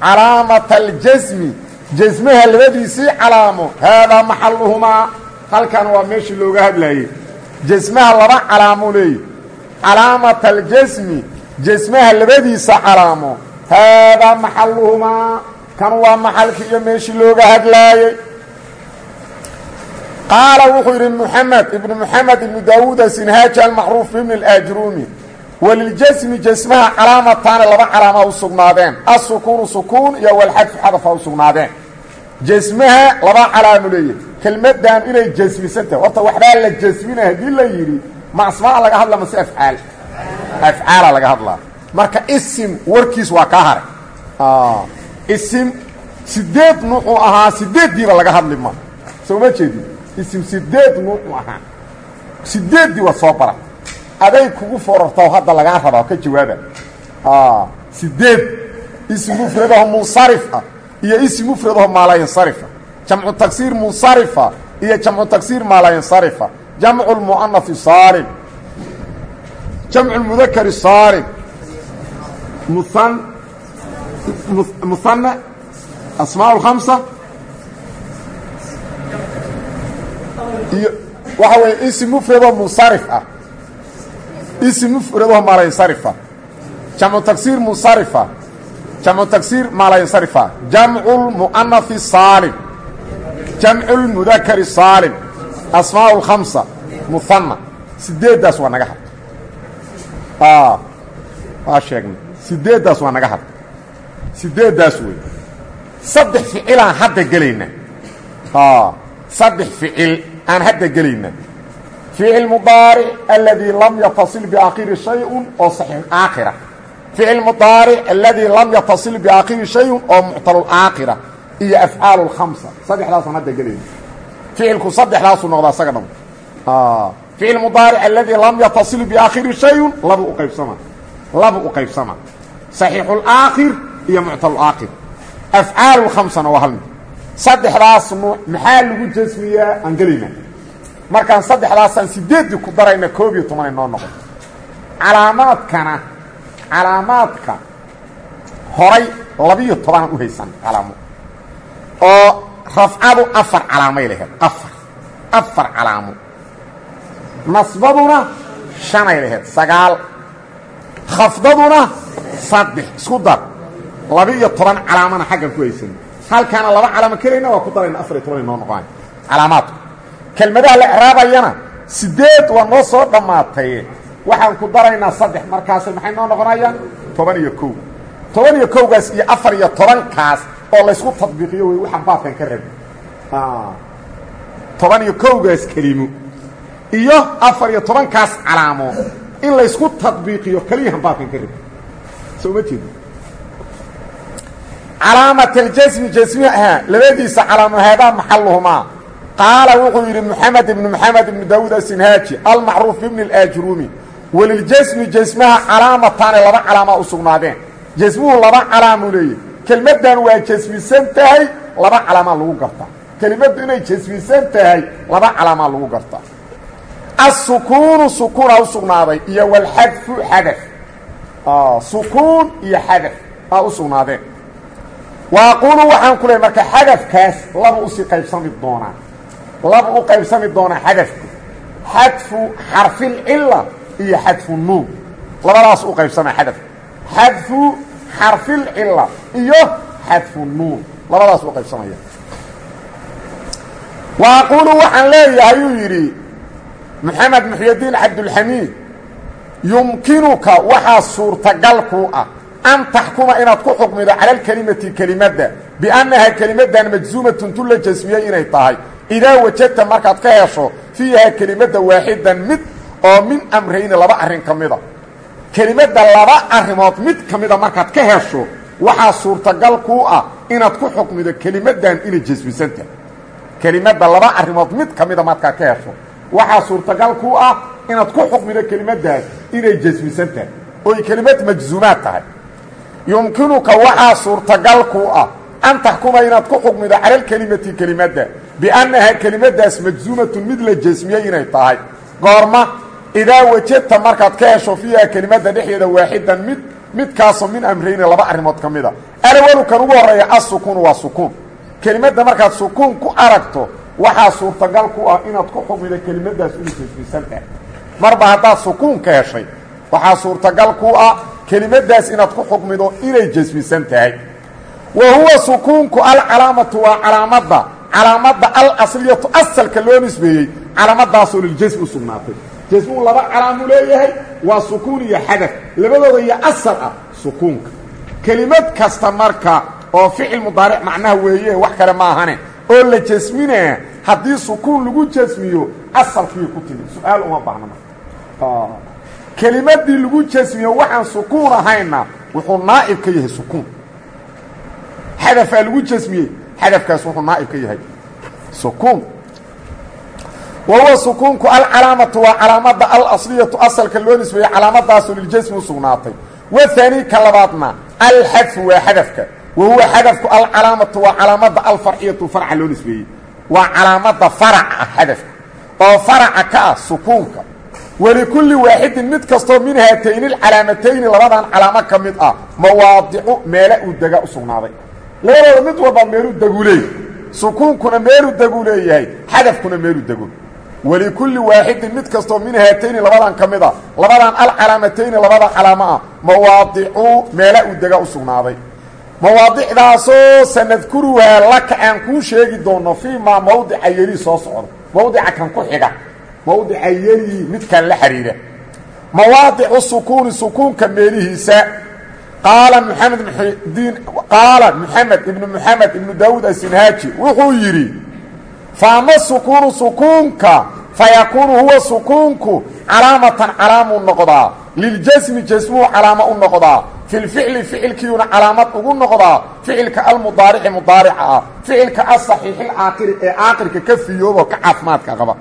calaamata aljasmi jasmaha labadiisii calaamo haadaa maxalluhumaa halkan waa meeshii looga hadlaayey jasmaha laba calaamo leeyi. Calaamata aljasmi jasmaha labadiisa calaamo haadaa maxalluhumaa kan waa maxalkii iyo meeshii looga hadlaayey qaala wuxuu yidhi muxamed ibnu muxamed ibnu daawuud asinhaaji almacruuf ibn اlaajruumi waliljasmi jasmaha calaamataani laba calaamaa u sugnaadeen. Asukuunu sukuun iyo walxadfu xadafa u sugnaadeen. Jasmaha laba calaamu leeyahy kelmadan inay jasmisan tahay horta waxbaa la jasmina haddii la yidhi ma asmaa laga hadla mase afcaal. Afcaala laga hadlaa. Marka isim warkiis waa kaa haray. Isim sideed nuucuu ahaa sideeddiiba laga hadli ma. Soo ma jeedin? Isim sideed nuucuu ahaa. Sideeddii waa soo bara aday kugu forarta hadda lagaa rabaa ka jawaaba. Sideed ism mufradaho munsarifa iyo ism mufradaho maalayinsarifa jamcu tagsiir munsarifa iyo jamcu tagsiir maalayinsarifa jamcu lmu'anafi saalim jamcu lmudakari saalim muan muhana asmaa lhamsa iyo waxa weeye ism mufradoo munsarif ah ism mufradaho maalayinsarifa jamcu tagsiir munsarifa jamcu tagsiir maalayinsarifa jamcu lmu'anafi saalim jamcu lmudakari saalim asmaa lkhamsa muhana sideeddaas waa naga had waa sheegnay sideeddaas waa naga had sideeddaas wey saddex ficilaan hadda gelaynaa saddex ficil aan hadda gelaynaa ficil mudaaric aladii lam yatasil biaakhiri shayun oo saxiix aakhira ficil mudaaric aladii lam yatasil biaakhiri shayun oo muctalulaakhira iyo afcaal lkhamsa saddexdaasaan hadda gelayna ficilku saddexdaasuu noqdaa isaga dham ficil mudaaric aladii lam yatasil biaakhiri shayun laba u qaybsama laba u qaybsama saxiixulaakhir iyo muctalulaakhir afcaal lkhamsana waa hal mid saddexdaas maxaa lagu jasmiyaa aan gelaynaa markaan saddexdaasaan sideeddii ku darayna koob iyo tobanay noo noqon. Calaamaadkana calaamaadka horay labiyo tobanaan u haysan calaamo oo rafcadu afar calaamay laheed afar afar calaamo nasbaduna shanay laheed sagaal. Khafdaduna saddex isku dar. Laba-iyo toban calaamana xaggan ku haysan. Halkaana laba calaamo kelayna waa ku darayna afar iyo tobanay noo noqon. Calaamaadku kelmadaha la eraabayana sideed waa noo soo dhammaatay. Waxaan ku daraynaa saddex markaasay maxay noo noqonayaan? Toban iyo kow. Iyo kowgaas iyo afar iyo tobankaas oo laysku tadbiiqiyo wey waxaan baabkan ka rabi toban iyo kowgaas kelimo iyo afar iyo tobankaas calaamo. In laysku tadbiiqiyo keliyahan baabkan ka rabi soo ma jeedo? Calaamat aljasmi jasmiha labadiisa calaamo haadaa qaala wuxuu yidhi mxamed ibn mxamed ibn daawuud asinhaaji almacruuf bibni اlaajruumi waliljasmi jasmaha calaamataane laba calaamaa u sugnaadeen. Jasmuhu laba calaamuu leeyahy kelmaddan waa jasmisan tahay laba calaamaa lagu gartaa kelimaddu inay jasmisan tahay laba calaamaa lagu gartaa asukuunu sukuuna u sugnaaday iyo walxadfu xadaf. Sukuun iyo xadaf aa u sugnaadeen. Waaquulu waxaan ku leey marka xadafkaas laba u sii qaybsami doonaa laba u qaybsami doonaa xadafku. Xadfu xarfilcila iyo xadfu nuun. Labadaas u qaybsamaa xadafku. Xadfu xarfilcila iyo xadfu nuun. Labadaas u qaybsamaya. Waaquulu waxaan leeyahay uu yidhi maxamed muxyadiin cabdulxamiid yumkinuka waxaa suurtagal kuu ah an taxkuma inaad ku xukmido cala alkelimati kelimadda biannaha kelimadan majzuumatun tu la jasmiyey inay tahay idaa wajadta markaad ka hesho fiiha kelimadda waaxidan mid oo min amrayni laba arrin ka mida. Kelimadda laba arrimood mid ka mida markaad ka hesho waxaa suurtagal kuu ah inaad ku xukmido kelimaddan inay jasmisan tahay. Kelimadda laba arrimood mid ka mida markaa ka hesho waxaa suurtagal kuu ah inaad ku xukmido kelimaddaas inay jasmisan tahay. Oy kelimad majzuumaad tahay. Yumkinuka waxaa suurtagal kuu ah an taxkuma inaad ku xukmido cala alkelimati kelimadda biannahaa kelimadaas majzuumatun mid la jasmiyey inay tahay goorma idaa wajadta markaad ka hesho fiiha kelimadda dhexdeeda waaxidan mid midkaasoo min amrayni laba arrimood ka mida alawalu kan ugu horreeya assukuunu waa sukuun kelimadda markaad sukuun ku aragto waxaa suurtagal ku ah inaad ku xukmido kelimaddaas inay jasmisan tahay marba haddaad sukuun ka heshay waxaa suurtagal ku ah kelimadaas inaad ku xukmido inay jasmisan tahay wa huwa sukuunku alcalaamatu waa calaamadda calaamadda alasliyatu asalka loo nisbeeyey calaamadaasoo liljasmi u sugnaatay. Jasmuu laba calaamu leeyahay waa sukuun iyo xadaf labadooda iyo asal ah sukuunka. Kelimad kasta marka oo ficil mudaaric macnaha weeye wax kale ma ahane oo la jasminaa haddii sukuun lagu jasmiyo asalkii ku timi. Su'aal uma baahna marka. Kelimadii lagu jasmiyo waxaan sukuun ahayna wuxuu naa'ib ka yahay sukuun. Xadafaa lagu jasmiyey xadafkaas wuxuu naa'ib ka yahay. Sukuun. Wa huwa sukuunku alcalaamatu waa calaamada alasliyatu asalka loo nisbeeyey calaamadaasu liljasmi u sugnaatay. Wahaani ka labaadna alxadfu waa xadafka wa huwa xadafku alcalaamatu waa calaamada alfarciyatu farca loo nisbeeyey. Waa calaamada farac ah xadafka oo faraca ka ah sukuunka. Walikulli waaxidin mid kastoo min haatayni alcalaamatayni labadan calaamo ka mid ah mawaadicu meele uu dega u sugnaaday labadooda mid walba meeluu degu leey sukuunkuna meeluu degu leeyahay. Xadafkuna meeluu dego walikulli waaxidin mid kastoo min haatayni labadan ka mid a labadan alcalaamatayni labada calaamo ah mawaadicu meele uu dega u sugnaaday. Mawaadicdaasoo sanadkuruhaa laka aan kuu sheegi doono fii maa mawdica yeli soo socdo. Mawdica kan ku xiga. Mawdica yeli midkan la xidhiidha mawaadicu sukuuni sukuunka meelihiisa qaala maxamed mdiin qaala moxamed ibnu moxamed ibnu daawuud asinhaaji wuxuu yidhi faama sukuunu sukuunka fayakuunu huwa sukuunku calaamatan calaamuu noqdaa. Liljasmi jasmuu calaamo u noqdaa. Fi lficli ficilkiiuna calaamad ugu noqdaa. Ficilka almudaarici mudaarica ah. Ficilka asaxiixi alcaaqili ee caaqilka ka fiyoobo ka caafimaadka qaba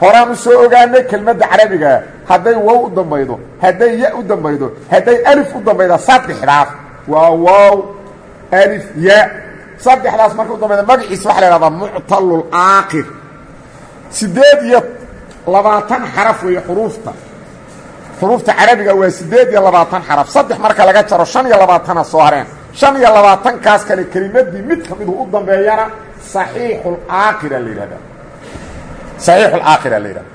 horaan u soo ogaanay kelmadda carabigaa hadday wow u dambaydo hadday ya u dambaydo hadday alif u dambayda saddexdaas waa wow. Alif ya. Saddexdaas marka u dambayda magaciisa waxa la ihahdaa muctalulaakir siddeed iyo labaatan xaraf weeye xuruufta. Xuruufta carabiga waa siddeed iyo labaatan xaraf. Saddex marka laga jaro shan iyo labaatana soo hareen. Shan iyo labaatankaas kale kelimadii mid ka midu u dambeeyana saxiixulaakira la yidhahdaa saxiixulaakira la yidhahda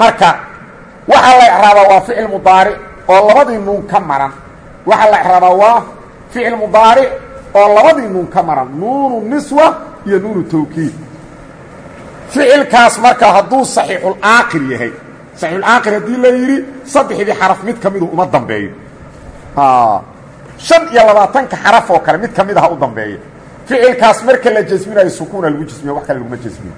marka waxaa la icraabaa waa ficil mudaaric oo labadii nuun ka maran. Waxaa la icraabaa waa ficil mudaaric oo labadii nuun ka maran. Nuunu niswa iyo nuunu tawkiid. Ficilkaas marka hadduu saxiixulaakir yahay saxiixulaakir haddii la yidhi saddexdii xaraf mid ka midu uma dambeeyo shan iyo labaatanka xaraf oo kale mid ka mid aha u dambeeya ficilkaas marka la jasminayo sukuuna lagu jasmiya wax kale laguma jasmiyo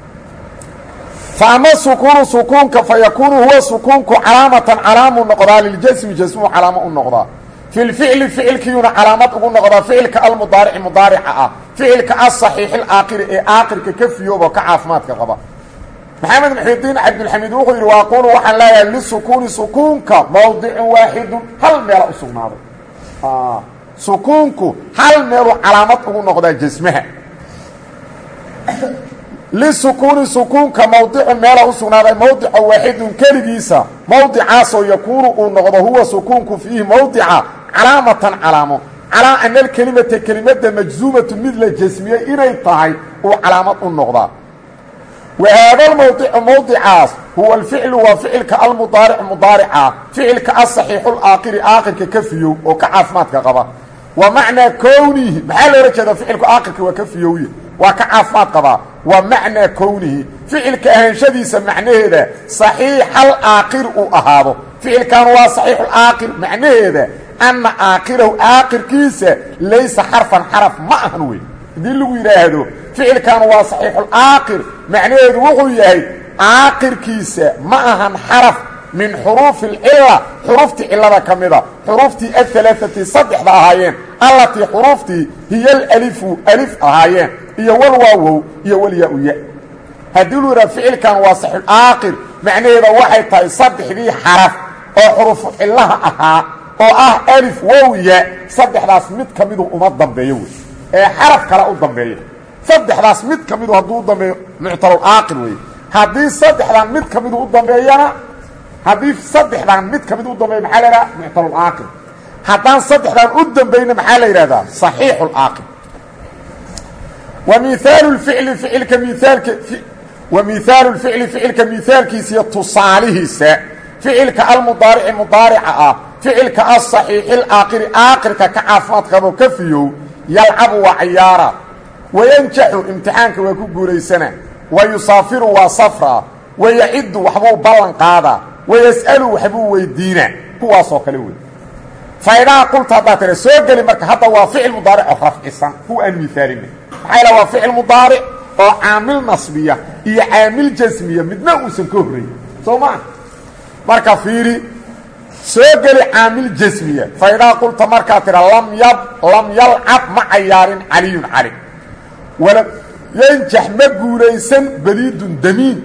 faama sukuunu sukuunka fa yakuunu huwa sukuunku calaamatan calaamu noqdaa liljasmi jasmuu calaamo u noqdaa fi lficli ficilkiiyuna calaamad ugu noqdaa ficilka almudaarici mudaarica ah ficilka asaxiixi alaakiri ee aakirka ka fiyoobo ka caafimaadka qaba maxamed muxidiin cabdilxamiid wuxuu yidhi waaqulu waxaan leeyahay lisukuuni sukuunka mawdicun waaxidun hal meela u sugnaaday sukuunku hal meeluu calaamad ugu noqdaa jasmaha lisukuuni sukuunka mawdicun meela u sugnaaday mawdica waaxidun keligiisa mawdicaasoo yakuunu uu noqdo huwa sukuunku fiihi mawdica calaamatan calaamo calaa ana alkelimata kelimadda majzuumatu mid la jasmiyey inay tahay uu calaamad u noqdaa wa haada almawdicu mawdicaas huwa alficlu waa ficilka almudaaric mudaarica ficilka asaxiixu laakiri aakirka ka fiyow oo ka caafimaadka qaba wa macnaa kownihi maxaa loola jeedaa ficilku? Aakirka waa ka fiyowye. Waa ka caafimaad qabaa. Wa macnaa kownihi ficilka ahaanshadiisa macnaheeda saxiixal aakir uu ahaado. Ficilkan waa saxiixulaakir macnaheeda anna aakirahu aakirkiisa laysa xarfan xaraf ma ahan wey haddii lagu yidhaahdo ficilkan waa saxiixulaakir macnaheedu wuxuu yahay aakirkiisa ma ahan xaraf min xuruufi اcila xuruuftii cilada ka mida xuruuftii aلalaaati saddexda ahaayeen allatii xuruuftii hiya alalifu alif ahaayeen iyo walwaawow iyo walyaa-uya haddii lu yidhaha ficilkan waa saxuaaqir macnaheeda waxay tahay saddexdii xaraf oo xuruufu cilaha ahaa oo ah alif wowya saddexdaas mid ka midu uma dambeeyo wey. Ee xaraf kale u dambeeya saddexdaas mid ka midu hadduu u dambeeyo muctalul aaqir wey. Haddii saddexdan mid ka midu u dambeeyana haddii saddexdan mid ka midu u dambeeya maxaa la yidhaha muctalulaaqir haddaan saddexdan u dambayna maxaa la yidhahdaa? Saxiixulaaqir wa miaalu ficli ficilka miaalka wa miaalu lficli ficilka miaalkiisa tusaalihiisa. Ficilka almudaarici mudaarica ah ficilka asaxiixi laaqiri aaqirka ka caafimaad qabo ka fiyow yalcabu waa cayaara. Wayanjaxu imtixaanka waa ku guulaysana. Wa yusaafiru waa safraa wayaciddu waxbuu ballan qaadaa wayas'alu waxbuu weydiina kuwaasoo kale wey faidaa qulta haddaa tira soo geli marka hadda waa ficil mudaaric oo rafcisan kuwa aan miaalina maxaa yala waa ficil mudaaric oo caamil nasbiya iyo caamil jasmiya midna uusan ka horrayn soo maa marka fiiri soo geli caamil jasmiya faidaa qulta markaa tira lam yab lam yalcab ma cayaarin caliyun cali wala yanjax ma guulaysan baliidun damiin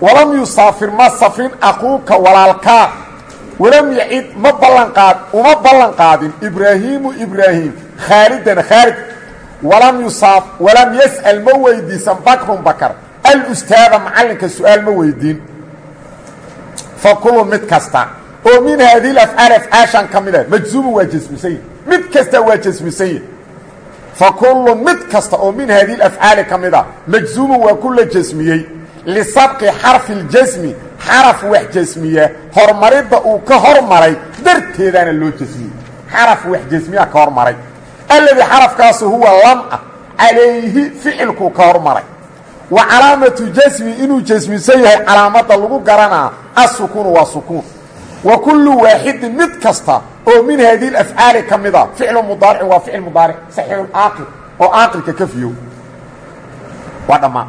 walam yusaafir ma safrin aquuka walaalkaa walam yacid ma ballanqaad uma ballan qaadin ibraahiimu ibraahim khaalidan khaalid. Walam yusaaf walam yas'al ma weydiisan bakrun bakar. Alustaada macallinka su'aal ma weydiin. Fa kulun mid kasta. Oo min haadihi afcaal afcaashan ka mida majzuumun waa jasmisan yahi mid kasta waa jasmisan yahi fa kullu mid kasta oo min haadihi afcaali ka mida majzuumun waa ku la jasmiyey lisabqi xarfi اljasmi xaraf wax jasmiya horumaridda uu ka hormaray darteedaana loo jasmiyey xaraf wax jasmiya ka hormaray alladii xarafkaasu huwa lam ah calayhi ficilkuu ka hormaray wa calaamatu jasmi inuu jasmisan yahay calaamadda lagu garanaa assukuunu waa sukuun wa kullu waaxidin mid kasta oo min haadihi afcaali ka mida ficlu mudaaricin waa ficil mudaaric saxiixulaaqil oo aaqilka ka fiyow waa dhammaan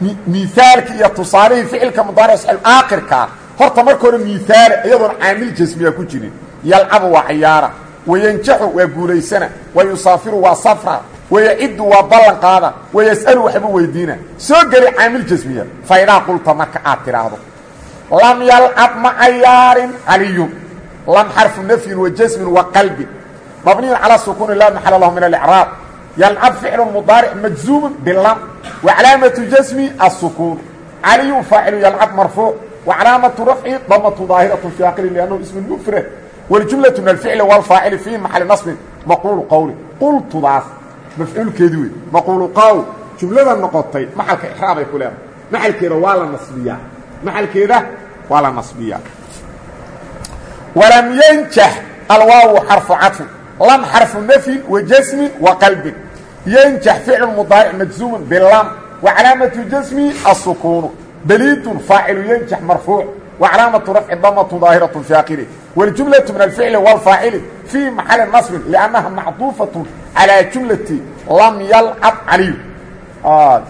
miaalki iyo tusaalihii ficilka mudaaric saxiixulaaqirkaa horta marka hore miaale iyadoon caamil jasmiya ku jirin. Yalcabu waa cayaara wayanjaxu waa guulaysana wa yusaafiru waa safra wayaciddu waa ballan qaada wayas'alu waxbuu weydiina. Soo geli caamil jasmiya faydaa qulta marka aad tidhaahdo lam yalcab ma cayaarin caliyun lam xarfu nafyin wa jasmin wa qalbin mabniyun calaa sukuuni laa maxala lahu min alicraab yalcab ficlu mudaaric majzuumun bilam wa calaamatu jasmi asukuun caliyun faacilu yalcab marfuuc wa calaamatu rafci damatu daahiratu fi aqili liannahu ismun mufrad waljumlatu min alficli walfaacili fii maxali nasbin maquulu qowli qultudaas mafcuulkeedi wey maquulu qowl jumlada noqotay maxalka ixraabay ku leedahay maxalkeeda waa la nasbiyaa maxalkeeda waa la nasbiyaa walam yanjax alwaawu xarfu cadfin lam xarfu nafyin wa jasmin wa qalbin yanjax ficlu mudaaric majzuumun bilam wa calaamatu jasmi asukuunu baliidun faacilu yanjax marfuuc wa calaamatu rafci damatu daahiratu fi akhirih waljumlatu min alficli walfaacili fii maxali nasbin liannaha macduufatun calaa jumlati lam yalcab caliyu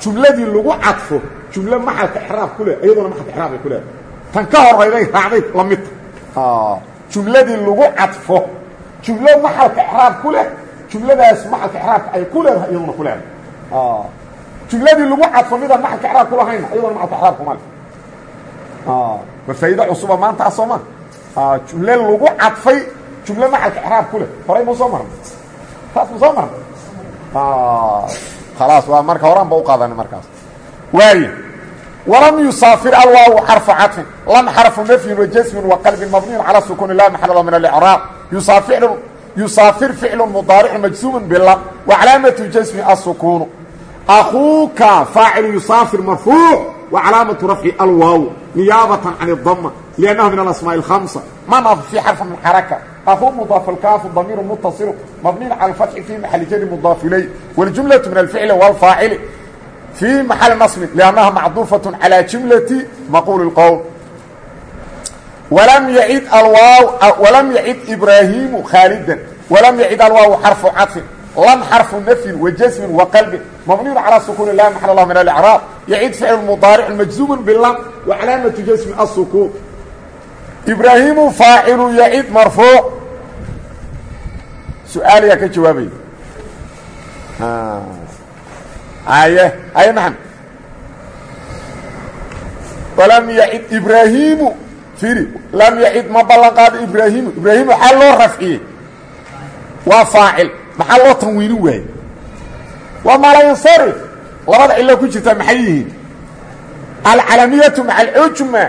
jumladii lagu cadfo jumlo maxalka exraab ku leh iyadoona maxalka exraab ay ku leedahay tan ka horayday raacday la midta jumladii lagu cadfo jumlo maxalka exraab ku leh jumladaas maxalka exraabka ay ku leedahay iyaduna ku leedahay. Jumladii lagu cadfo midaan maxalka exraab kulahayna iyadoona maxalka exraab kuma leh waa faa'iido cusuba maanta ah sooma jumle lagu cadfay jumlo maxalka exraab ku leh. Horay ma soo marna? Taas ma soo marna? Khalaas waa marka horaan ba u qaadana markaas. Waaye walam yusaafir alwaawu xarfu cadfin lam xarfu nafyin wajasmin waqalbin mabniyun calى sukuuni la maxal min yusaafir ficlu mudaaricu majsuumun bilam wacalaamatu jasmi asukuunu akuuka faacilu yusaafir marfuuc wacalaamatu rafci alwaaw niyaabatan can اdama liannahu min alasmaaءi اhamsa manaf fi xarfi min xaraka akuu mudaaf alkaafu damiiru mutasilu mabniyin cala alfatxi fi maxali jari mudaaf ilay waljumlatu min alficli wاlfaacili في محل نصب لأنها معطوفة على جملة مقول القول walam yacid ibraahimu khaalida walam yacid alwaaw xarfu cadfin lam xarfu nafyin wajasmin waqalbin mabniyun calaa sukuuni laa maxal lah min alicraab yacid ficlu mudaaricu majzuumun bilam wacalaamatu jasmi asukuun ibraahimu faacilu yacid marfuuc. Su'aal yaa ka jawaabaya. Aye aye maxan? Walam yacid ibraahimu fiiri lam yacid ma ballan qaado ibraahimu ibraahimu xaa loo rafciyey waa faacil maxaa loo tanwiini waaye waa malayansarif labada cilo ku jirtaa maxay yihiin alcalamiyatu maca alcujma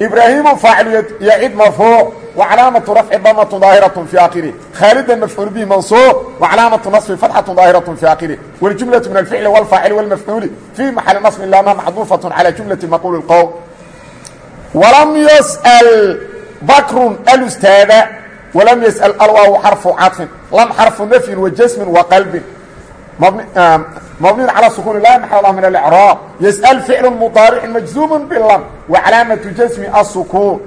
ibraahimu faacilu yacid marfuuc وcلاaمة رفع dmة ظاahiرة في akhره khاalدا مفعuل bه منصوب وcلاaمة نصب فتحة ظاahiرة في akhره والجuملة من الفعل والفاaعل والمفعuل في محل نصب لama محdوفة على جuملة مقول الqول ولم يسأل بكر الأستاaذ ولم يسأل alwaaw xرف caطف lm xرف نفي وجسم وqلب مبني على سكون لا محل له من الإعراب يسأل فعل مضارع مجزوم بالlم وعلاaمة جسم السكون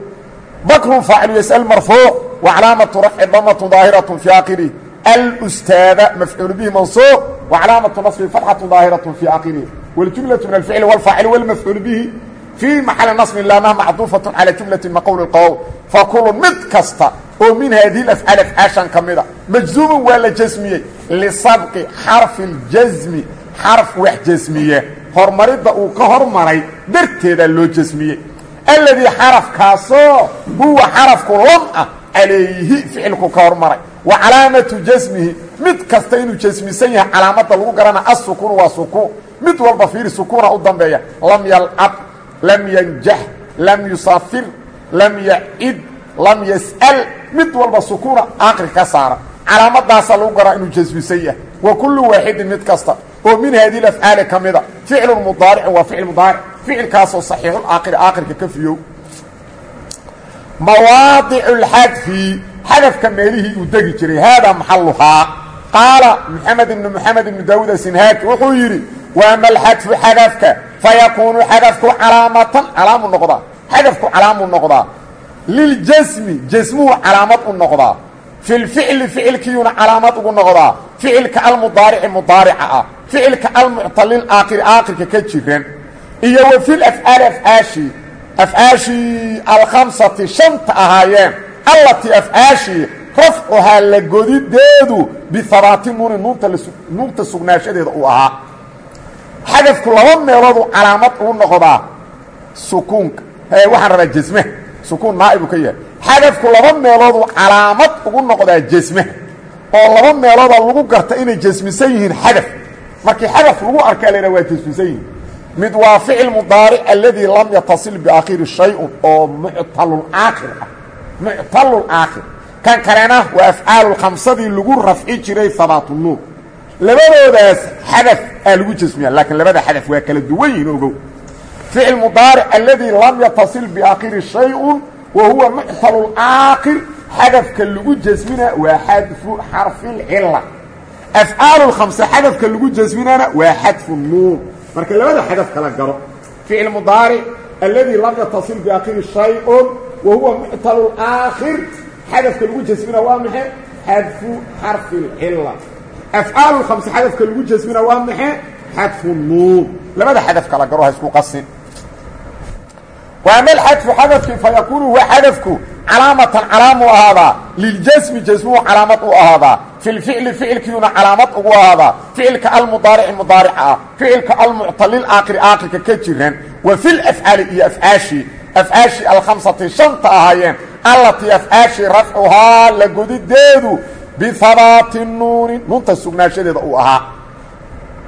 bkr فاacل يسأل مرفوع وعلاaمة رفع dmة ظاahiرة في akhره الأستاaذ مفعuل bه منصوب وعلاaمة نصب فتحة ظاahiرة في akhره والجuملة من الفعل والفاaعل والمفعuل bه في محل نصب لامha معطوفة على جuملة مqول الqول فkل mid kasta oo min hadiه الأفعاaل أفعاaشhan ka mida مجزuم waa la جسmiyey لsبقi xرف الجزم xرف wax جسmiye hormaridda uu ka hormaray darteeda loo جسmiyey اldيi xarafkaasoo huwa xarafku lam ah calayhi ficilku ka hormaray wa calaamatu jasmihi mid kasta inuu jasmisan yahay calaamada lagu garana asukun waa sukuun mid walba fiiri sukuuna u dambeeya lam yalcab lam yanjax lam yusafir lam yacid lam yas'al. Mid walba sukuuna aqri ka saara. Calaamadaasaa lagu garaa inuu jasmisan yahay. Wa kullu waaxidin mid kasta oo min haadihi afcaali ka mida. Ficlu mudaaricin waa ficil mudaaric. Ficilkaasoo saxiixulaakiri aakhirka ka fiyow mawaadicu اlxadfi xadafka meelihii uu degi jiray. Haadaa maxaluhaa qaala moxamed ibnu moxamed ibnu daawuud asinhaaki wuxuu yidhi waama alxadfu xadafka fayakuunu xadafku calaamatan calaamu noqdaa xadafku calaamu noqdaa. Liljasmi jasmuhu calaamad u noqdaa. Fi lficli ficilkiiyuna calaamad ugu noqdaa. Ficilka almudaarici mudaarica ah ficilka almuctalil aakhiri aakhirka ka jiran. Iyo wa fi lafcaali afcaashii afcaashii alkhamsati shanta ahaayeen allatii afcaashii rafcuhaa la godideedu bihabaati nuuni nuunta sugnaanshadeeda uu ahaa xadafku laba meeloodu calaamad ugu noqdaa sukuunka. Waxaan rabaa jesmaha sukuun naa'ibu ka yahay. Xadafku laba meelooduu calaamad ugu noqdaa jesmaha oo laba meelooda lagu garta inay jesmisan yihiin xadaf. Markii xadaf lagu arkaa laydhaha waa jesmisan yihiin. Mid waa ficil mudaaric aladii lam yatasil biaakhiri shayun oo muctalulaakhir ah. Muctalulaakhir kan kalena waa afcaalu khamsadii lagu rafci jiray habaatunuun labadoodaas xadaf aa lagu jesmiya laakiin labada xadaf waa kala duwan yihiin ogow. Ficil mudaaric aladii lam yatasil biaakhiri shayun wa huwa muctalulaakhir xadafka lagu jesmina waa xadfu xarfilcila afcaalu lkhamse xadafka lagu jesminana waa xadfu nuun. Marka labada xadaf kala garo ficil mudaaric aladii lam yatasil biaakhiri shayun wa huwa muctalulaakhir xadafka lagu jasmina waa maxe xadfu xarfi اlcila afcaalu khamse xadafka lagu jasmina waa maxe xadfu nuun labada xadaf kala garo ha isku qasin waama alxadfu xadafkii fayakuunu huwa xadafku calaamatan calaamu ahaadaa liljasmi jasmuhu calaamad u ahaadaa fi lficli ficilkiiyuna calaamad ugu ahaadaa ficilka almudaarici mudaarica ah ficilka almuctalil aakhiri aakhirka ka jiran wa fi lafcaali iyo afcaashii afcaashii alkhamsati shanta ahaayeen allatii afcaashii rafcuhaa la godideedu bihabaati nuuni nuunta sugnaanshadeeda uu ahaa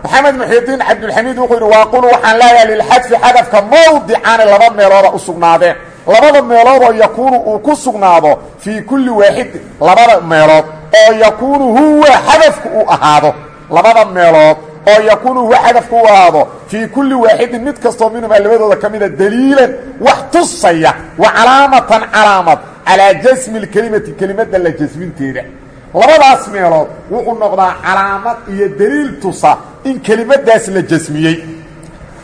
maxamed muxidiin cabdulxamiid wuxuu yidhi waaqulu waxaan leeyahay lilxadfi xadafka mawdicaani laba meelooda u sugnaadeen labada meeloodoo yakuunu uu ku sugnaado fii kulli waaxidin labada meelood oo yakuunu huwa xadafku uu ahaado labada meelood oo yakuunu huwa xadafku uu ahaado fii kulli waaxidin mid kastoo minhumaa labadooda ka mida daliilan wax tusaya wa calaamatan calaamad calaa jasmi lkelimati kelimadda la jasminteeda labadaas meelood wuxuu noqdaa calaamad iyo daliil tusa in kelimadaas la jasmiyey.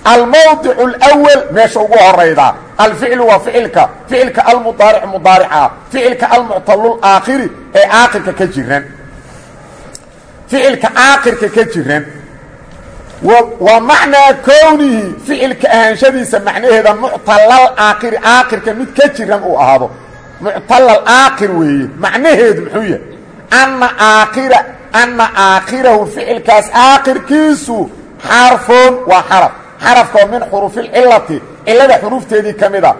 Almawdic اlأwal meesha ugu horayda alficlu waa ficilka ficilka almudaaric mudaarica ficilka almuctalulaakhiri ee aakhirka ka jiran. Ficilka aakhirka ka jiran. Wa macnaa kownihi ficilka ahaanshadiisa macnaheeda muctalal aakhiri aakhirka mid ka jiran uu ahaado. Muctal aakir weeye macnaheedu muxuu yahay ana aakhira ana aakhirahu ficilkaas aakhirkiisu xarfun waa xaraf. Xarafkoo min xuruufilcilati cilada xuruufteedii ka mid a.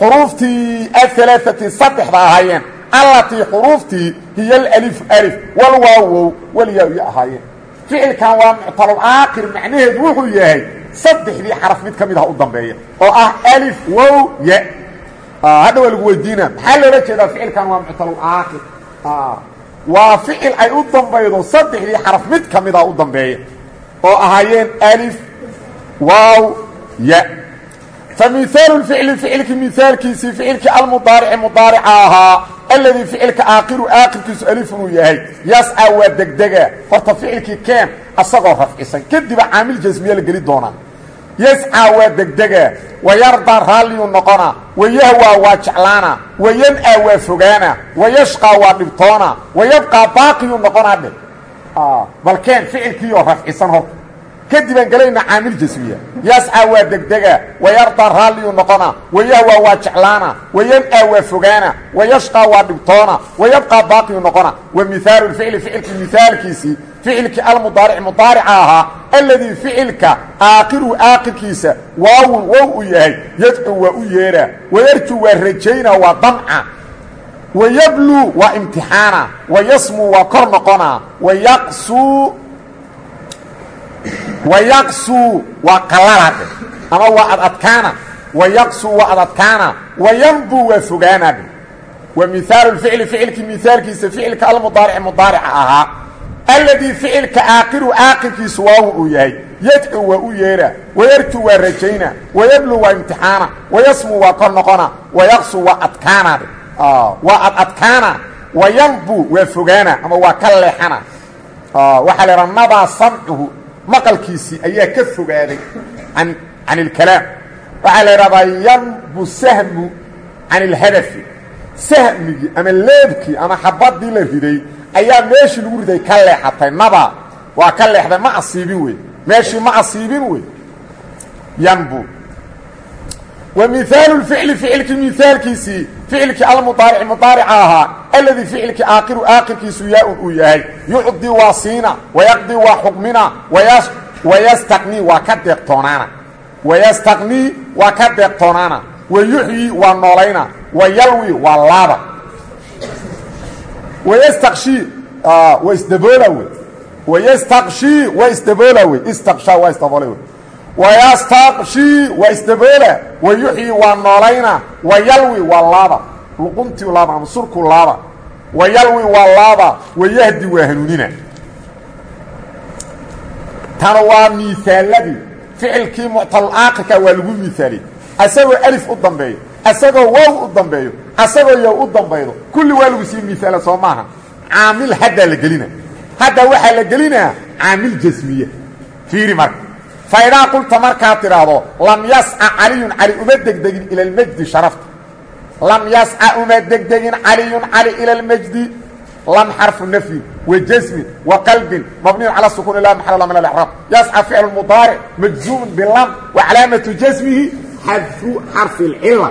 Xuruuftii ahalaaati saddexda ahaayeen. Allatii xuruuftii hiya alalifu alif walwaawow walyaa-iyo ahaayeen. Ficilkan waa muctalul aakhir macnaheedu wuxuu yahay saddexdii xaraf mid ka mid ah u dambeeya oo ah alif wow ya. Hadha waa lagu weydiina maxaa loola jeedaa ficilkan waa muctalul aakhir waa ficil ay u dambaydo saddexdii xaraf mid ka mid ah u dambeeya oo ahaayeen alif waaw ya. Fa miaalu ficli ficilkii miaalkiisii ficilkii almudaarici mudaarica ahaa alladii ficilka aakiru aakirkiisu alifun uu yahay. Yasca waa degdega. Horta ficilkii keen asagoo rafcisan kadiba caamil jasmiye la geli doonaa yascaa waa degdega wayardaa raalliyuu noqona wayahwaa waa jeclaana wayan-a waa fogaana wayashqaa waa dhibtoona wayabqaa baaqiyuu noqonaa dhe balkeen ficilkiioo rafcisan horta kadibaan gelayna caamil jasmiya. Yascaa waa degdega wayardaa raalliyuu noqona wayahwaa waa jeclaana wayan-a waa fogaana wayashqaa waa dhibtoona wayabqaa baaqiyuu noqona. Wa mihaalu lficli ficilkii mihaalkiisii ficilkii almudaaric mudaarica ahaa alladii ficilka aakiru aakirkiisa waawun wow u yahay yadcu waa u yeedhaa wayarju waa rajayna waa damca wayablu waa imtixaana wayasmu waa kor noqonaa wayaqsuu wayaqsuu waa qallaladhe ama waa adadkaana wayaqsuu waa adadkaana wayanbu waa fogaanadhe wa mihaalu ficli ficilkii mihaalkiisa ficilka almudaaric mudaarica ahaa alladii ficilka aakiru aakirkiisu waawu uu yahay. Yadcu waa u yeedha wayarju waa rajayna wayablu waa imtixaana wayasmu waa kor noqona wayaqsu waa adkaana. Waa adadkaana wayanbu waa fogaana ama waa ka leexana. Waxaa la idhaha nadaa samcuhu maqalkiisii ayaa ka fogaaday an can ilkalaam waxaa la idhahdaa yanbu sahmu can ilhadafi sahmigii ama leebkii ama xabadii la riday ayaa meeshii lagu riday ka leexatay naba waa ka leexday ma asiibin wey meeshii ma asiibin wey yanbu. Wa mihaalu ficli ficilkii mihaalkiisii ficilkii almudaarici mudaarica ahaa alladii ficilkii aakiru aakirkiisu yaa-un uu yahay. Yucdi waa siina wayaqdi waa xukmina wayastaqnii waa ka deeqtoonaana wayastaqnii waa ka waa noolayna. Wayalwi waa laaba wayastaqshii waa isdaboola wey wayastaqshii waa isdaboola wey istaqshaa waa isdaboolay wey wayastaqshii waa isdaboola wayuxyi waa noolayna wayalwi waa laaba luquntii laaba ama surku laaba wayalwi waa laaba wayahdi waa hanuunina tana waa miisaaladii ficilkii muctal aakirka waa lagu miisaaliyey asagoo alif u dambeeyo asagoo wow u dambeeyo asagoo yow u dambaydo kulli waa lagu sii miaala soo maaha. Caamil haddaa la gelina. Hadda waxaa la gelinaa caamil jasmiye fiiri marka. Faidaa qulta markaad tidhaahdo lam yasca caliyun cali uma degdegin ila almajdi sharafta. Lam yasca uma degdegin caliyun cali ila almajdi. Lam xarfu nafyin wa jasmin wa qalbin mabniyun cala sukuun la maxal la min alraab yasca ficlu mudaaric majzuumun bilam wa calaamatu jasmihi xadfu xarfi اlcila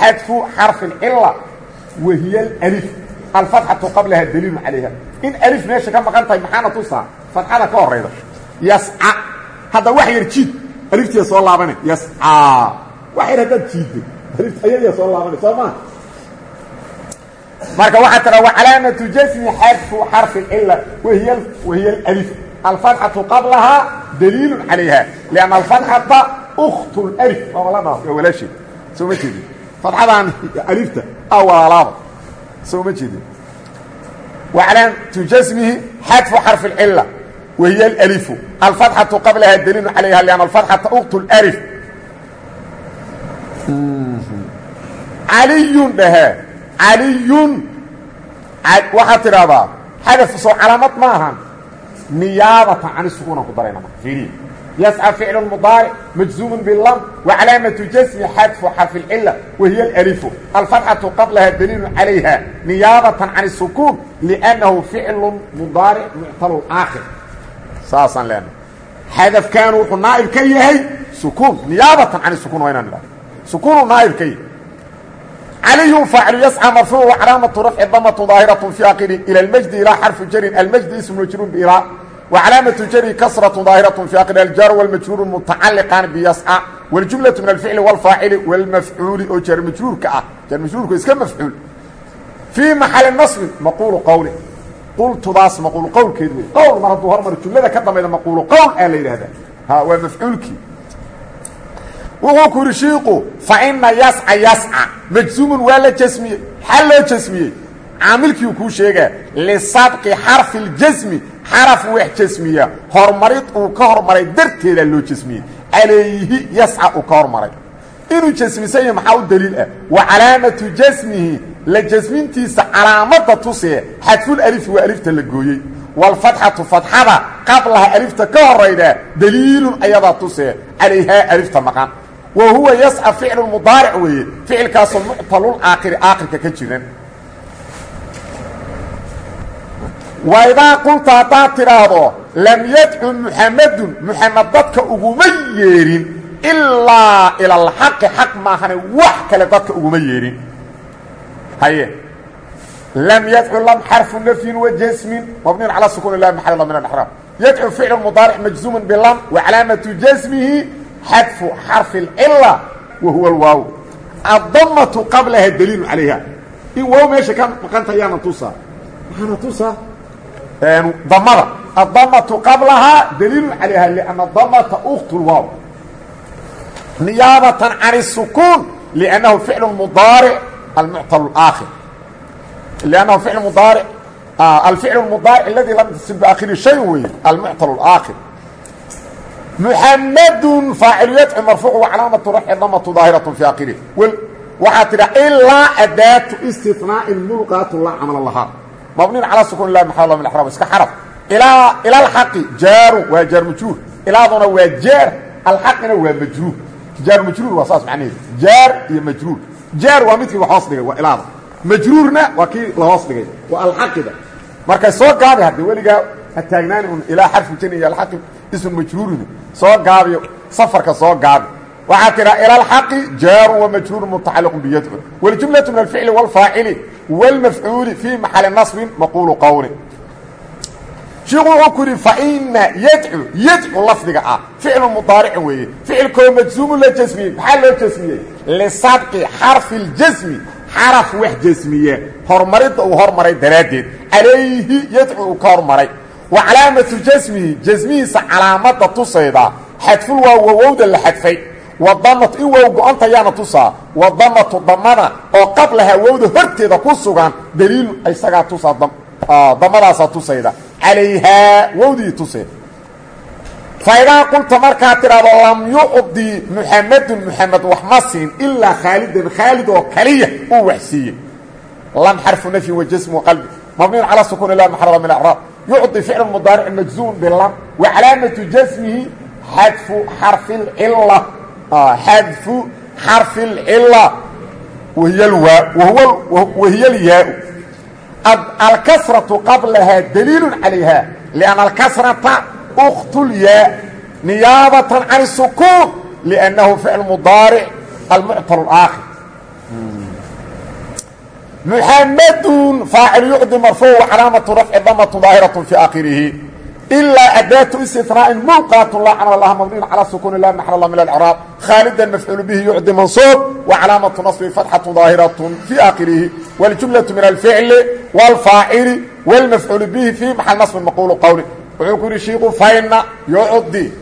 xadfu xarfi اlcila wahiy alif alfatxatu qablaha daliilu calayha in alif meesha ka maqan tahay maxaana tusaa fatxada ka horayda yasca hadda wax yar jiid aliftiya soo laabane yascaa wax yar haddaad jiiddo ayadiya soo laabane soo maa marka waxaa tiraa wa calaamatu jasmi xadfu xarfi اlcila wahiy alif alfatxatu qablaha daliilu calayha lianna alfatxata ukt lif waaba la dhaaf waa walaasheed soo ma jeedin fatxadan alifta a walaalaaba soo ma jeedin. Wa calaamatu jasmihi xadfu xarfi اlcila wahiy alalifu. Alfatxatu qablaha daliilu calayha lianna alfatxata ukt lif caliyun dhahee caliyun. Waxaad tidhaahdaa xadaf soo calaamad ma ahan niyaabatan can sukuunan ku darayna marka fiiriya yascى ficl mdaaric majzuum bاlm wacalaamaةu jasmi xadfu xarfi اlcila wahiy alalifu alfatxatu qablaha daliilu calayha niyaabatan can الsukuun lأnnahu ficlu mudaaric muctal aakhir saasaan leenahay xadafkan wuxuu naa'ib ka yahay sukuun niyaabatan can sukuun waa inaan idhahdo sukuunu naa'ib ka yahay علي فاعل يسعى مرفوع وعلامة رفع ضمة ظاهرة في آخره إلى المجد إلى حرف جر المجد اسم مجرور بإلى وعلامة جر كسرة ظاهرة في آخره الجار والمجرور متعلقان بيسعى والجملة من الفعل والفاعل والمفعول أو جر مجرور كأه جر مجرور كإسكا مفعول في محل النصب مقول قوله قلت ضاس مقول قول كده قول مرة ظهر مرة جملة كدام إذا مقول قول آل إلى هذا ها ومفعولك wuxuu ku yidhi shiiku fa ina yasca yasca majsuumun waa la jasmiyey xal loo jasmiyey caamilkiiu kuu sheegaa lisabqi xarfi ljasmi xaraf wax jasmiya horumarid uu ka hormaray darteedaa loo jasmiyey calayhi yasca uu ka hormaray. Inuu jasmisan yahay maxaa u daliil ah? Wa calaamatu jasmihi la jasmintiisa calaamadda tusee xadful alifi waa alifta la gooyey. Waalfatxatu fatxada qablaha alifta ka horaydaa daliilun ayadaa tusee calayhaa alifta maqan wa huwa yasca ficlu mudaaric weeye ficilkaasoo muctalul aakhiri aakhirka ka jiran wa idaa qulta haddaad tidhaahdo lam yadcu muxamadun muxamed dadka uguma yeedhin ilaa ila alxaqi xaq maahane wax kale dadka uguma yeedhin haye. Lam yadcu lam xarfu nafyin wa jasmin mabniin calaa sukuun lah maxal min axraam yadcu ficlu mudaaric majzuuman bilam wa calaamatu jasmihi xadfu xarfi اlcila wa huwa alwaaw. Addamatu qablaha daliilu calayha. In waaw meesha ka maqanta ayaana tusaa maxaana tusaa damada addamatu qablahaa daliilu calayha lianna damata uktu lwaaw niyaabatan can الsukuun liannahu ficlu mudaaric almuctal اaakhir liannahu ficl mudaaric alficl mudaaric aladi lam yatasib biaakhiri shay weeye almuctal اaakhir محمد فاaعل يدع مرفوع وعلاaمة رفع ضمة ظاaهرة في آkره waxaa tidha إlاa أdاaة استiثناaء ملqاaت لا cمل لhaa mabniin calaa sukun lah maxal min araam iska xaraf ilaa ila alxaqi jaarun waa jaar majruur ilaaduna waa jaar alxaqina waa majruur jaar majruur waa saas macnaheed jaar iyo majruur jaar waa midkii wax hoos dhigay waa ilaada majruurna waa kii la hoos dhigay waa alxaqida markay soo gaabi haddee weligaa ha taagnaani un ilaa xarfu jani iyo alxaqi ismu majruurina soo gaabiyo safarka soo gaabi waxaa tiraa ila alxaqi jaarun wa majruurun mutacaliqun biyadcun waljumlatu min alficli waalfaacili wاlmafcuuli fii maxali naصbin maquulu qowli shiku wuxuu ku yidhi faina yadcu yadcu lafdiga ah ficlu mudaaricin weeye ficilkoo majzuumu la jasmiyey maxaa loo jasmiyey lisabqi xarfi اljasmi xaraf wax jasmiye horumaridda uu hormaray daraaddeed calayhi yadcu uu ka hormaray wa calaamatu jasmihi jasmihiisa calaamadda tusayda xadful waa wawowda la xadfay wadanatu in wow go-antayaana tusaa wadanatu damana oo qablahaa wowda horteeda ku sugan daliilu isagaa tusaa ah, damadaasaa tusayda. Calayhaa wowdii tuse. Faidaa qulta markaa tidhaahdo lam yucdi muxamedun muxamed wax ma siin ilaa khaalidan khaalid oo kaliya uu wax siiyey. Lam xarfu nafyin wajasmu qalbi. Mabniin calaa sukuun ilah maxrada min acraab yucdi ficlu mudaaric majzuun bilam wa calaamatu jasmihi xadfu xarfi اlcila آه حذف حرف العلة وهي الواء وهو وهي الياء الكسرة قبلها دليل عليها لأن الكسرة أخت الياء نيابة عن السكون لأنه فعل مضارع المعطل الآخر محمد فاعل يعدي مرفوع وعلامة ilaa adaatu istinaain mawqaatun laa camal laha mabniyun calaa sukuuni laa maxal lah min alcraab khaalidan mafcuulu bihi yucdi mansuub wa calaamatu nasbi fatxatu daahiratun fii aakhirihi waljumlatu min alficli waalfaacili waalmafcuulu bihi fii maxal nasbin maquulu qowli wuxuu ku yidhi shiiku fayna yucdi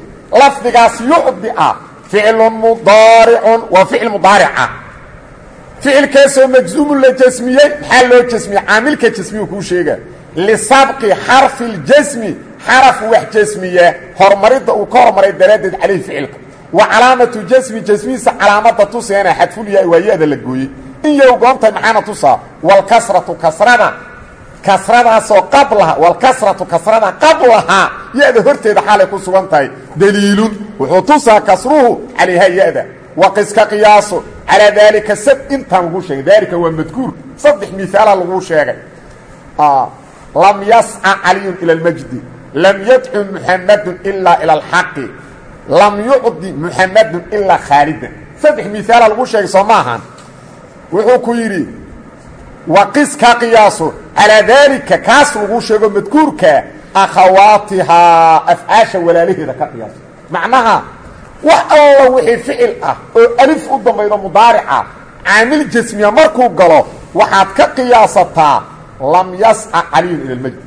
lafdigaas yucdi ah ficlun mudaaricun waa ficil mudaarica ficilkaasoo majzuumun la jasmiyey maxaa loo jasmiyey caamilka jasmiyuu kuu sheega lisabqi xarfi اljasmi xaraf wax jasmiya horumaridda uu ka hormaray daraaddeed calayhi ficilka. Wa calaamatu jasmi jasmihiisa calaamada tuseena xadfulyaa waa ya-da la gooyey. In yow goontahay maxaana tusaa? Walkasratu kasrada. Kasradaasoo qablaha walkasratu kasrada qablahaa ya-da horteeda xaalay ku sugan tahay. Daliilun wuxuu tusaa kasruhu calayhaa ya-da waqiska qiyaaso calaa daalika sad intaan lagu sheegay. Daalika waa madkuur. Saddex miaala lagu sheegay. Lam yasca caliyun ila اlmajdi lam yadcu muxamadun ilaa ila alxaqi lam yucdi muxamadun ilaa khaalidan saddex miaala lagu sheegay soo ma ahan wuxuu ku yidhi waqis ka qiyaaso calaa daalika kaas lagu sheego madkuurka akhawaatihaa afcaasha walaalaheeda ka qiyaaso macnaha wax alla wixii ficil ah oo alif u dambaydo mudaarica caamil jasmiya markuu galo waxaad ka qiyaasataa lam yasca caliyun ila lmajdi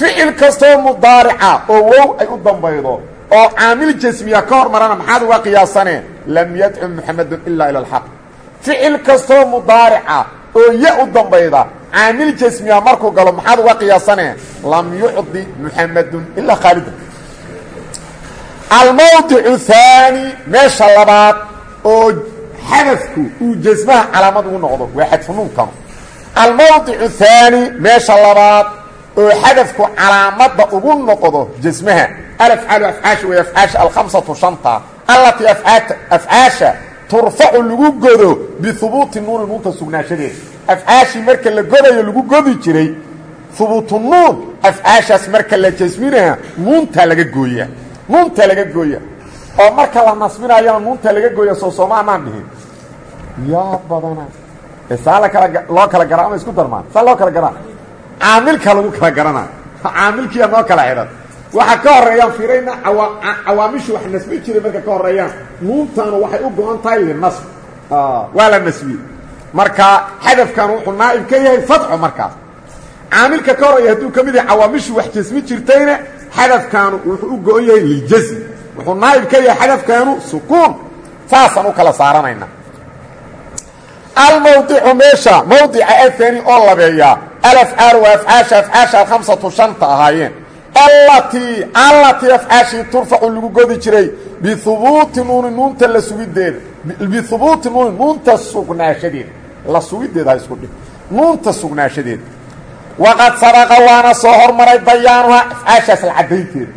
ficil kastoo mudaarica oo wow ay u dambaydo oo caamil jasmiya ka hor marana maxaad uga qiyaasaneen lam yadcu muxamedun ilaa ila alxaq ficil kastoo mudaarica oo ya u dambayda caamil jasmiya markuu galo maxaad uga qiyaasaneen lam yucdi muxamedun ilaa khaalidan almawdicu haani meesha labaad oo xadafku uu jasmaha calaamad ugu noqdo waa xadfu nuunkanu almawdicu haani oo xadafku calaamadda ugu noqdo jasmaha alafcaalu afcaasha way afcaasha alkhamsatu shanta. Allatii afcaasha turfacu lagu godo bihubuuti nuuni nuunta sugnaanshadeeda afcaashii marka la godayo lagu godi jiray hubuutu nuun afcaashaas marka la jasminaha nuuntaa laga gooyaa nuunta laga gooya. Oo marka la nasbinayana nuunta laga gooya soo soomaanaan dhihin. Yaa badana. Saa kala loo kala garaa ama isku darmaan? Saa loo kala garaa caamilka lagu kala garana. Caamilkiiya noo kala xidhan. Waxa ka horeeyaan fiirayna cawaamishu wax nasbi jiray marka ka horeeyaan nuuntanu waxay u go-an tahay linasb waa la nasbiyey marka xadafkan wuxuu naa'ib ka yahay fadxo markaas caamilka ka horreeya hadduu ka mid yahay cawaamishu wax jasmi jirtayna xadafkaanu wuxuu u go-on yahay liljasmi wuxuu naa'ib ka yahay xadafkaanu sukuun. Saasaan u kala saaranayna. Almawdicu meesha mawdica aani oo labeeyaa alafcaalu waa afcaasha afcaasha alkhamsatu shanta ahaayeen allatii allatii afcaashii turfacu lagu godi jiray bihubuuti nuuni nuunta la sugideeda bihubuuti nuuni nuunta sugnaashadeeda la sugideeda ha isku dhig nuunta sugnaashadeeda waqad sabaqa waana soo hormaray bayaanuha afcaashaas la caddaynteeda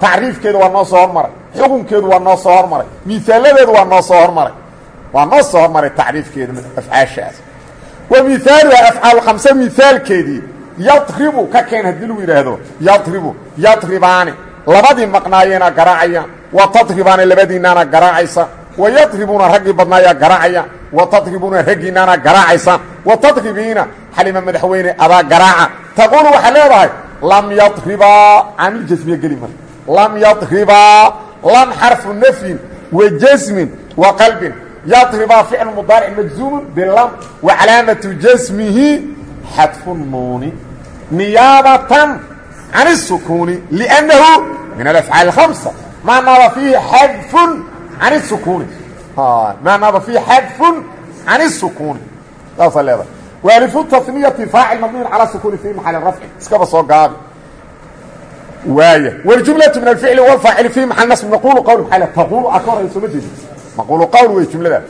tacriifkeedu waa noo soo hormaray xukunkeedu waa noo soo hormaray miaaladeedu waa noo soo hormaray waa noo soo hormaray tacriifkeeda afcaashaas wa miaaluha afcaal khamse miaalkeedii yadribu ka keen haddii lagu yidhaahdo yadribu yadribaani labadii maqnaayeena garaacayaan wa tadribaani labadiinaana garaacaysa wa yadribuuna raggii badnaayaa garaacayaan wa tadribuuna raggiinaana garaacaysaan wa tadribiina xalima madaxweyne adaa garaaca taquulu waxaa leedahay lam yadribaa caamil jasmiye geli marka lam yadribaa lam xarfu nafyin wa jasmin wa qalbin yadribaa ficlu mudaaric majzuumun bilam wa calaamatu jasmihi xadfu nuuni niyaabatan can الsukuuni لأnnahu min alafcaal الhamsa maa naaba fiihi xadfun can الsukuuni maa naaba fiihi xadfun can الsukuuni saasaa leedahay waalifu taniyati faacil mabniin calى sukuuni fi maxali rafci iskaba soo gaabi waaya wاljumlaةu min alficli wاlfaacili fi maxal nasb maqulu qowl maal taqulu a ka horaya sooma jeedi maqulu qowl wey jumlada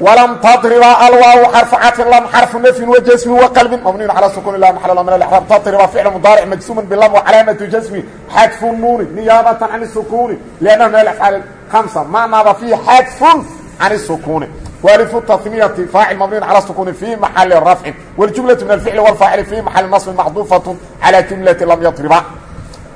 walam tadriba alwaaw xarfacatin lam xarfu nafyin wa jasmin wa qalbin mabniyun calaa sukuuni la maxal min alxraab tadriba ficlu mudaaric majsuuman bilam wa calaamatu jasmi xadfu nuuni niyaabatan can isukuuni liannahu min alafcaal khamsa ma naaba fiihi xadfun can isukuuni walifu tasmiyati faacil mabniyun cala sukuuni fii maxali rafcin waljumlatu min alficli walfaacili fii maxali nasbin maxduufatun calaa jumlati lam yadriba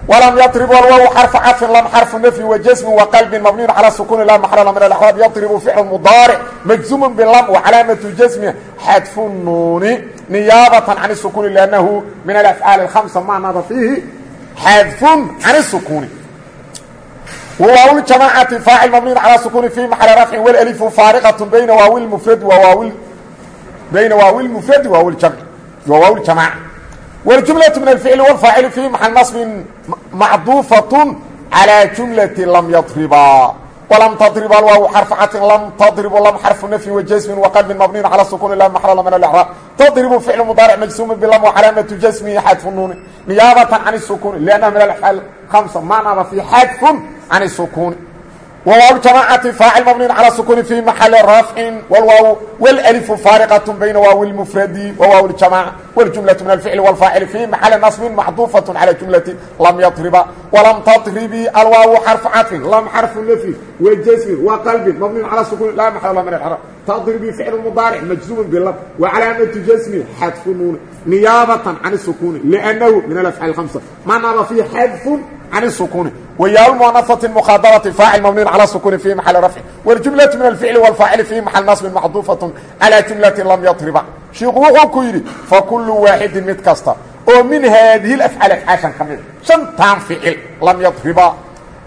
الواو حرف عطف لم حرف نفي وجسم وقلب مبني على السكون لا محل من الاعراب يضرب فعل مضارع مجزوم باللم وعلامه جسمه حذف النون نيابه عن السكون لانه من الافعال الخمسه ما نض فيه حذف عن السكون وواو الجماعه فاعل مبني على السكون في محل رفع والالف فارقه بين واو المفرد وواو بين واو المفرد وواو الجمع وواو الجماعه والجملة من الفعل والفاعل macduufatun calىa jumlati lam yadriba. Walam tadriba waaw xarfacatin lam tadribu lam xarfu nafyin wajasmin waqalbin mabniyin cala sukuuni la maxrala min alacraab tadribu ficlu mudaaric majsuumun bilam wacalaamatu jasmihi xadfu nuuni. Niyaabatan can isukuuni liannaha min alxal khamsa maanaaba fi xadfun can isukuuni في حذف عن السكون وواو الجماعة فاعل مبني على السكون في محل رفع والواو والالف فارقة بين واو المفرد وواو الجماعة والجملة من الفعل والفاعل في محل نصب محذوفة على جملة لم يضرب ولم تضرب الواو حرف عطف لم حرف نفي والجسم وقلب مبني على السكون لا محل من الحرف تضرب فعل مضارع مجزوم باللم وعلامة جسمه حذف النون نيابة عن السكون لأنه من الأفعال الخمسة ما نرى فيه حذف can الsukuni wayaa muanaثati mkhadabati faacil mabniin calى sukuni fi maxali rafci wاljumlaةu min alficli wاlfaacili fi maxal naصbin macduufaة calى jumlati lam yatriba shiiku wuxuu ku yidhi fakulu waaxidin mid kasta oo min haadihi اafcaal afcaashan ka mida shantan ficil lam yadriba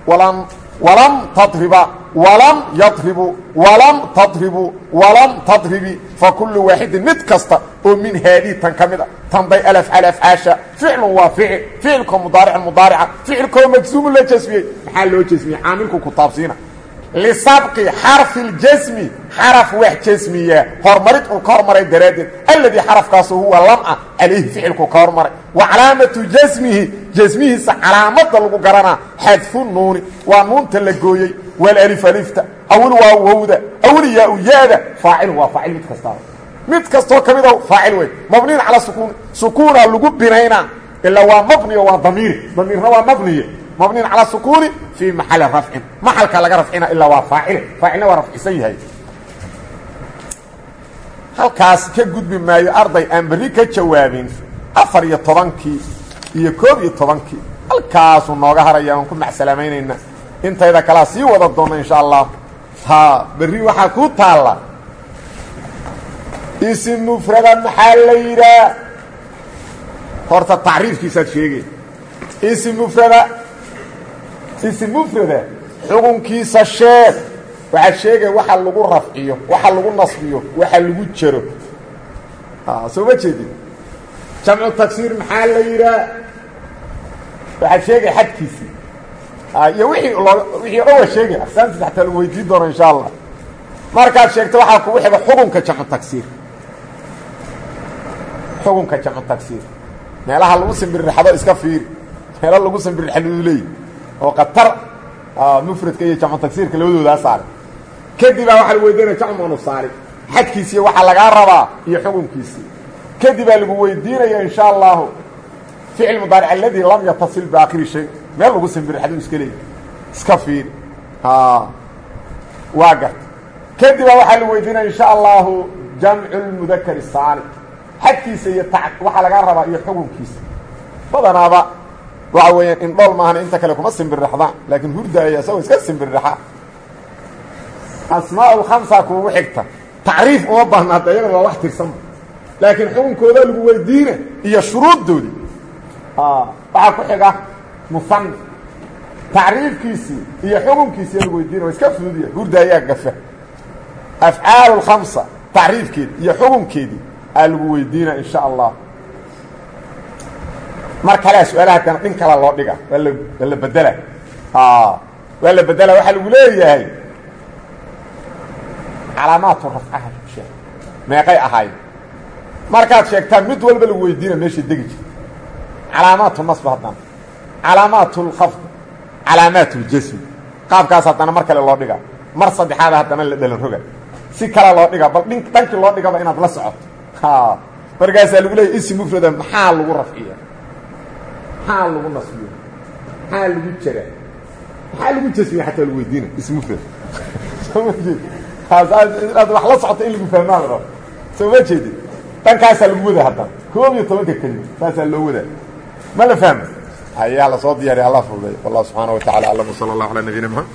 walam walam tadriba walam yadribu walam tadribu walam tadribi. Fakulu waaxidin mid kasta oo min haadihi tan ka mid a tanbay alafcaal afcaasha ficlu waa ficil ficilkoo mudaarica mudaarica. Ficilkoo majsuumu la jasmiyey maxaa loo jasmiyey? Caamilku ku taabsiina lisabqi xarfi اljasmi xaraf wax jasmiya hormarid uu ka hormaray daraaddeed alladii xarafkaasu huwa lam'a calayhi ficilku ka hormaray wa calaamatu jasmihi jasmihiisa calaamadda lagu garanaa xadfu nuuni waa nuunta la gooyey walalif alifta awil waa wowda awil yaa u yaada faacil waa faacil mid kastaa mid kastoo ka mida faacil wey mabniin mabniin calaa sukuuni fii maxali rafcin maxalka laga rafcina ilaa waa faacile faacilna waa rafcisan yahay. Halkaas ka gudbi maayo arday aan berri ka jawaabin afar iyo tobankii iyo koob iyo tobankii. Halkaasuu nooga haraya aan ku macsalaamaynaynaa. Intayda kalaa sii wada doonna insha allah. Ha berri waxaa ku taalla. Isim mufrada maxaa la yidhaa? Horta tacriifkiisaad sheegay. Isim mufrada isim mufrada xukunkiisa sheeg. Waxaad sheegay waxa lagu rafciyo waxa lagu nasbiyo waxa lagu jero soo ma jeedin? Jamcu tagsiir maxaa la yidhaa? Waxaad sheegay xadkiisii iyo loo wixii o dhan waa sheegay. Aqsaamtiisa xataa lagu weydiin doono insha allah markaad sheegto waxaa kugu xiga xukunka jamcu tagsiir xukunka jamcu tagsiir meelaha lagu simbirixado iska fiiri. Meelo lagu simbirixaduu leey oo qatar mufradka iyo jamcu tagsiirka labadoodaa saare kadibaa waxaa lagu weydiinaya jamcu manusaali xadkiisii waxaa lagaa rabaa iyo xukunkiisii. Kadibaa lagu weydiinaya insha allahu ficil mudaaric aladii lam yatasil biaakhiri shay. Meel lagu simbirixaduu iska leey iska fiiri waa garta kadibaa waxaa lagu weydiinaya insha allahu jamcu lmudakar saalim xadkiisa iyo waxaa lagaa rabaa iyo xukunkiisa. Badanaaba waxa weeyaan indhool maahana inta kale kuma simbirraxdaan laakiin hurdaaya isagoo iska simbirraxa. Asmaa lkhamsa kuugu xigta. Tacriif uma baahna hadda waa wax tirsanba laakiin xukunkooda lagu weydiina iyo shuruuddoodii waxaa ku xiga musanif tacriifkiisii iyo xukunkiisii lagu weydiina waa iska fududiya hurdaayaa gafa afcaal lkhamsa tacriifkeedi iyo xukunkeedii aa lagu weydiina in allah mar kalea su'aalaha dana dhin kala loo dhiga waa la waa la bedela waa la bedela waxaa lagu leeyahay. Calaamaatu rafcaha sheeg meeqay ahayd markaad sheegtaan mid walba lagu weydiina meeshay degi jirta calaamaatu nasb haddana calaamaat lkhafd calaamaat ljasmi qaabkaas haddana mar kale loo dhiga mar saddexaada haddana la dhalan roga. Si kale loo dhiga bal dhankii loo dhigaba inaad la socoto. Markaasaa lagu leeya isi maxaa lagu rafciya maxaa lagu nasbiya maxaa lagu jara maxaa lagu jasmiya xataa lagu weydiina? Isi mufrad inaad wax la socoto in lagu fahmaan rabo. Soo ma jeedin dhankaasaa lagu wada haddana koob iyo tobanka kelima saasaa loo wadaa. Ma la fahma ayaa la soo diyaariya alla fududay. Wallah subxaana wa tacala alam. Wsala allahu ala nabiyina mxamed